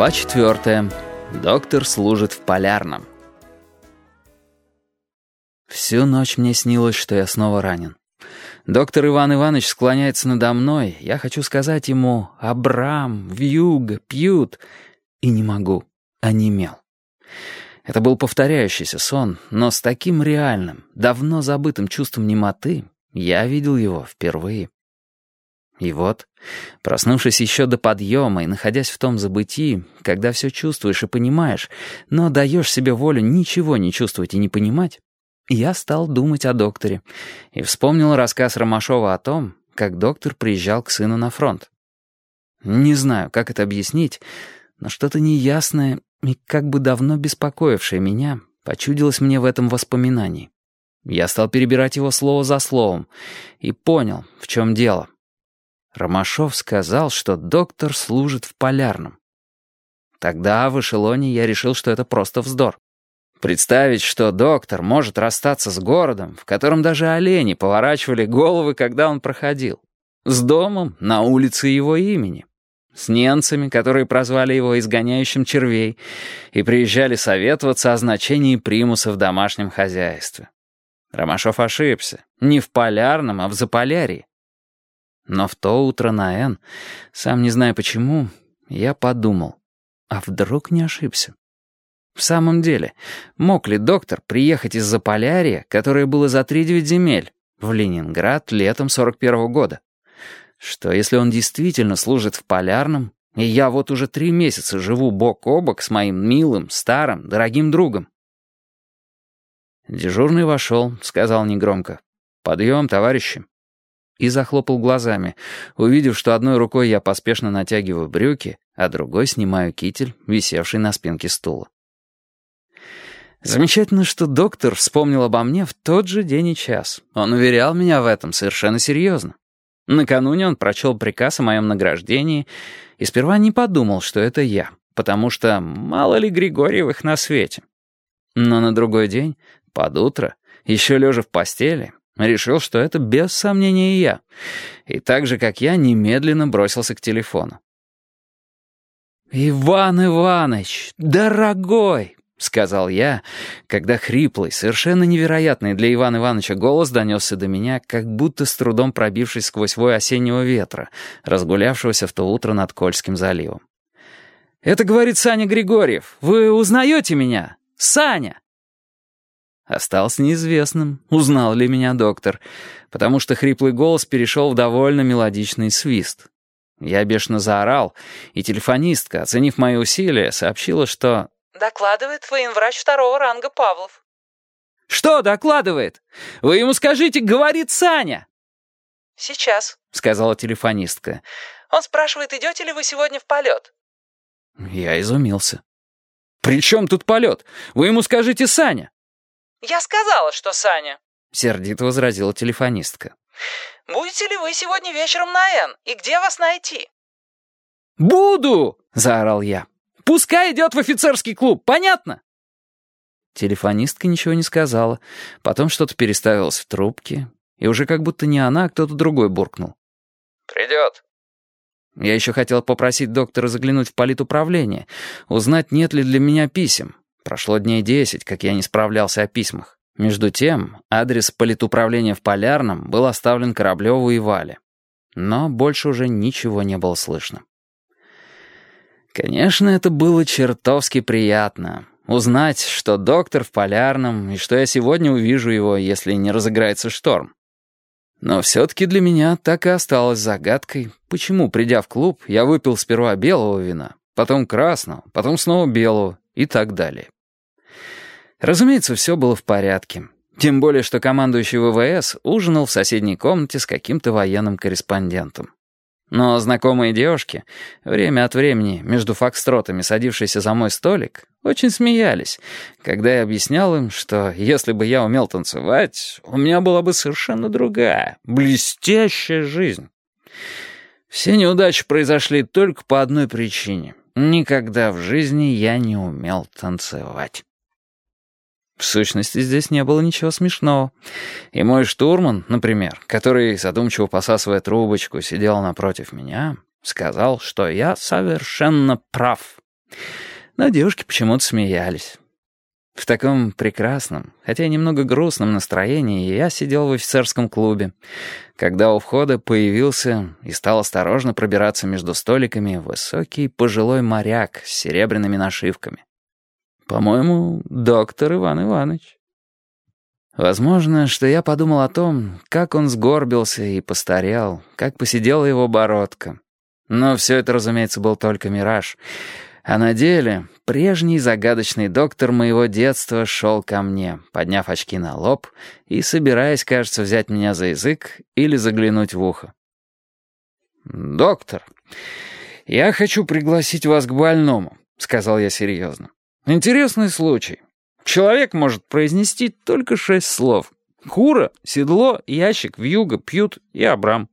Глава четвертая. Доктор служит в полярном. Всю ночь мне снилось, что я снова ранен. Доктор Иван Иванович склоняется надо мной. Я хочу сказать ему «Абрам», «Вьюга», «Пьют». И не могу. Онемел. Это был повторяющийся сон, но с таким реальным, давно забытым чувством немоты я видел его впервые. И вот, проснувшись еще до подъема и находясь в том забытии, когда все чувствуешь и понимаешь, но даешь себе волю ничего не чувствовать и не понимать, я стал думать о докторе и вспомнил рассказ Ромашова о том, как доктор приезжал к сыну на фронт. Не знаю, как это объяснить, но что-то неясное и как бы давно беспокоившее меня почудилось мне в этом воспоминании. Я стал перебирать его слово за словом и понял, в чем дело — Ромашов сказал, что доктор служит в полярном. Тогда в эшелоне я решил, что это просто вздор. Представить, что доктор может расстаться с городом, в котором даже олени поворачивали головы, когда он проходил. С домом на улице его имени. С немцами, которые прозвали его изгоняющим червей и приезжали советоваться о значении примуса в домашнем хозяйстве. Ромашов ошибся. Не в полярном, а в заполярье. Но в то утро на Н, сам не знаю почему, я подумал, а вдруг не ошибся? В самом деле, мог ли доктор приехать из Заполярья, которое было за три девять земель, в Ленинград летом 41 -го года? Что, если он действительно служит в Полярном, и я вот уже три месяца живу бок о бок с моим милым, старым, дорогим другом? Дежурный вошел, сказал негромко. «Подъем, товарищи» и захлопал глазами, увидев, что одной рукой я поспешно натягиваю брюки, а другой снимаю китель, висевший на спинке стула. Замечательно, что доктор вспомнил обо мне в тот же день и час. Он уверял меня в этом совершенно серьезно. Накануне он прочел приказ о моем награждении и сперва не подумал, что это я, потому что мало ли Григорьевых на свете. Но на другой день, под утро, еще лежа в постели, Решил, что это без сомнения я. И так же, как я, немедленно бросился к телефону. «Иван Иванович, дорогой!» — сказал я, когда хриплый, совершенно невероятный для Ивана Ивановича голос донесся до меня, как будто с трудом пробившись сквозь вой осеннего ветра, разгулявшегося в то утро над Кольским заливом. «Это говорит Саня Григорьев. Вы узнаете меня? Саня!» Осталось неизвестным, узнал ли меня доктор, потому что хриплый голос перешел в довольно мелодичный свист. Я бешено заорал, и телефонистка, оценив мои усилия, сообщила, что... «Докладывает военврач второго ранга Павлов». «Что докладывает? Вы ему скажите, говорит Саня!» «Сейчас», — сказала телефонистка. «Он спрашивает, идете ли вы сегодня в полет?» Я изумился. «При чем тут полет? Вы ему скажите Саня!» «Я сказала, что Саня», — сердито возразила телефонистка. «Будете ли вы сегодня вечером на Н? И где вас найти?» «Буду!» — заорал я. «Пускай идет в офицерский клуб, понятно?» Телефонистка ничего не сказала, потом что-то переставилось в трубке, и уже как будто не она, а кто-то другой буркнул. «Придет». Я еще хотел попросить доктора заглянуть в политуправление, узнать, нет ли для меня писем, Прошло дней десять, как я не справлялся о письмах. Между тем, адрес политуправления в Полярном был оставлен Кораблеву и Вале. Но больше уже ничего не было слышно. Конечно, это было чертовски приятно. Узнать, что доктор в Полярном, и что я сегодня увижу его, если не разыграется шторм. Но все-таки для меня так и осталось загадкой, почему, придя в клуб, я выпил сперва белого вина, потом красного, потом снова белого и так далее. Разумеется, все было в порядке. Тем более, что командующий ВВС ужинал в соседней комнате с каким-то военным корреспондентом. Но знакомые девушки, время от времени между фокстротами садившиеся за мой столик, очень смеялись, когда я объяснял им, что если бы я умел танцевать, у меня была бы совершенно другая, блестящая жизнь. Все неудачи произошли только по одной причине. Никогда в жизни я не умел танцевать. В сущности, здесь не было ничего смешного. И мой штурман, например, который, задумчиво посасывая трубочку, сидел напротив меня, сказал, что я совершенно прав. Но девушки почему-то смеялись. В таком прекрасном, хотя и немного грустном настроении я сидел в офицерском клубе, когда у входа появился и стал осторожно пробираться между столиками высокий пожилой моряк с серебряными нашивками. По-моему, доктор Иван Иванович. Возможно, что я подумал о том, как он сгорбился и постарел, как посидела его бородка. Но все это, разумеется, был только мираж. А на деле прежний загадочный доктор моего детства шел ко мне, подняв очки на лоб и собираясь, кажется, взять меня за язык или заглянуть в ухо. «Доктор, я хочу пригласить вас к больному», — сказал я серьезно. «Интересный случай. Человек может произнести только шесть слов. Кура, седло, ящик, вьюга, пьют и Абрам.